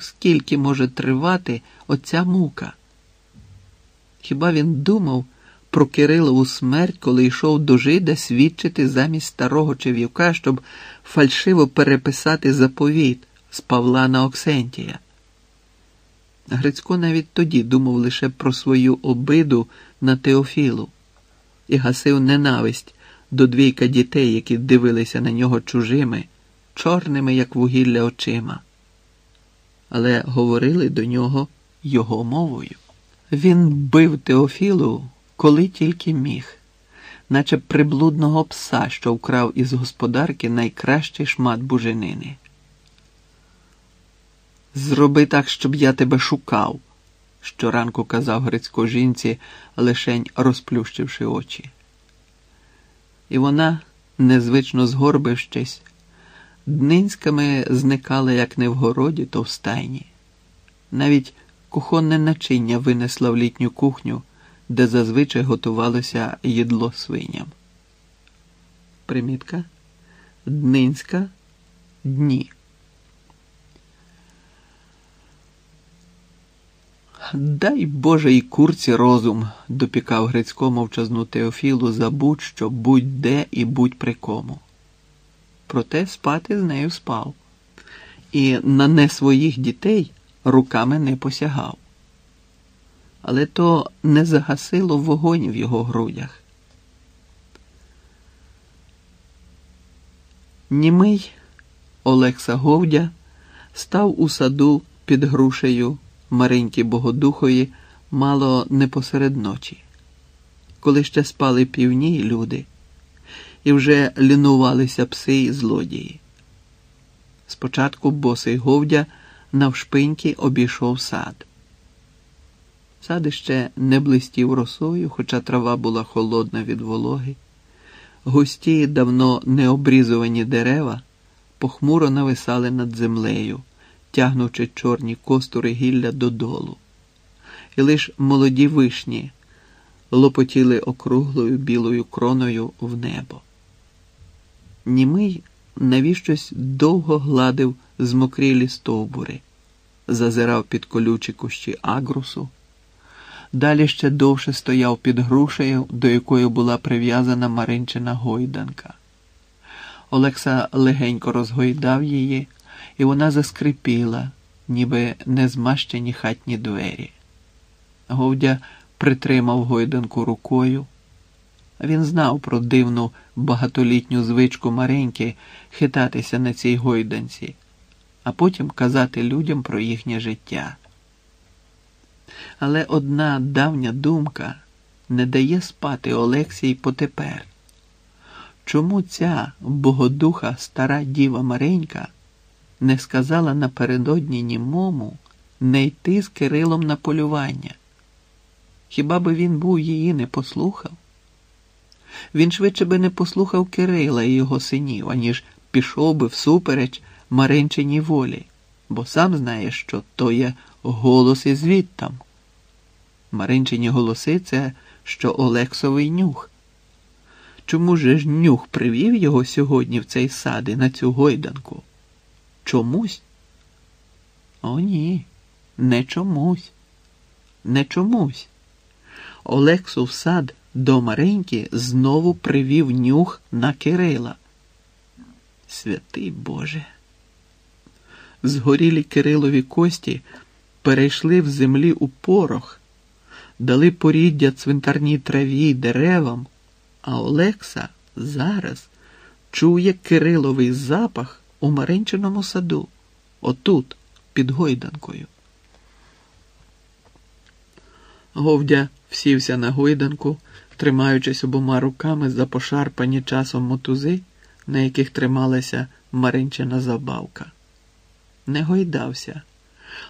Скільки може тривати оця мука? Хіба він думав про Кирилову смерть, коли йшов до жида свідчити замість старого Чев'юка, щоб фальшиво переписати заповіт з Павла на Оксентія? Грицько навіть тоді думав лише про свою обиду на Теофілу і гасив ненависть до двійка дітей, які дивилися на нього чужими, чорними, як вугілля очима, але говорили до нього його мовою. Він бив Теофілу, коли тільки міг, наче приблудного пса, що вкрав із господарки найкращий шмат буженини. Зроби так, щоб я тебе шукав, щоранку казав Грицько жінці, лишень розплющивши очі. І вона, незвично згорбившись, днинськами зникала як не в городі, то в стайні. Навіть кухонне начиння винесла в літню кухню, де зазвичай готувалося їдло свиням. Примітка Днинська дні. Дай Боже і курці розум, допікав Грицько мовчазну Теофілу за будь-що, будь-де і будь при кому. Проте спати з нею спав, і на не своїх дітей руками не посягав. Але то не загасило вогонь в його грудях. Німий Олекса Говдя став у саду під грушею Мариньки Богодухої мало не посеред ночі, коли ще спали півні люди, і вже лінувалися пси і злодії. Спочатку босий Говдя навшпиньки обійшов сад. Сад іще не блистів росою, хоча трава була холодна від вологи. Густі, давно необрізувані дерева похмуро нависали над землею тягнучи чорні костури гілля додолу, і лиш молоді вишні лопотіли округлою білою кроною в небо. Німий навіщось довго гладив змокрілі стовбури, зазирав під колючі кущі агрусу, далі ще довше стояв під грушею, до якої була прив'язана Маринчина гойданка. Олекса легенько розгойдав її і вона заскрипіла, ніби незмащені хатні двері. Говдя притримав гойданку рукою. Він знав про дивну багатолітню звичку Мареньки хитатися на цій гойданці, а потім казати людям про їхнє життя. Але одна давня думка не дає спати Олексій потепер. Чому ця богодуха стара діва Маренька не сказала напередодні німому не йти з Кирилом на полювання. Хіба би він був її не послухав? Він швидше би не послухав Кирила і його синів, аніж пішов би всупереч Маринчиній волі, бо сам знає, що то є голос із звідтам. Маринчині голоси це що Олексовий нюх. Чому же ж нюх привів його сьогодні в цей сад і на цю гойданку? Чомусь? О, ні, не чомусь, не чомусь. Олексу в сад до Мареньки знову привів нюх на Кирила. Святий Боже. Згорілі Кирилові кості перейшли в землі у порох, дали поріддя цвинтарній траві й деревам, а Олекса зараз чує Кириловий запах у Маринчиному саду, отут, під гойданкою. Говдя всівся на гойданку, тримаючись обома руками за пошарпані часом мотузи, на яких трималася Маринчина забавка. Не гойдався,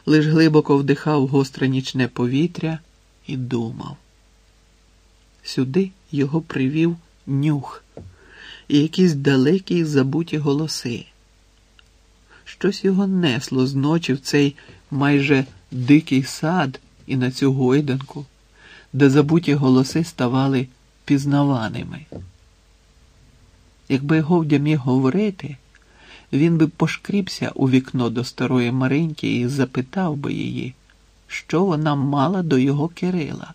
лиш глибоко вдихав гостре нічне повітря і думав. Сюди його привів нюх і якісь далекі забуті голоси щось його несло з ночі в цей майже дикий сад і на цю гойданку, де забуті голоси ставали пізнаваними. Якби Говдя міг говорити, він би пошкрібся у вікно до старої Мариньки і запитав би її, що вона мала до його Кирила.